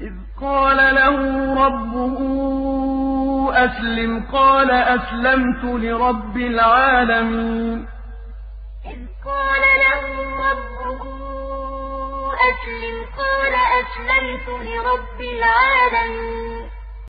إذ قال له ربه أسلم قال أسلمت لرب العالمين. إذ قال له ربه أسلم قال أسلمت لرب العالمين.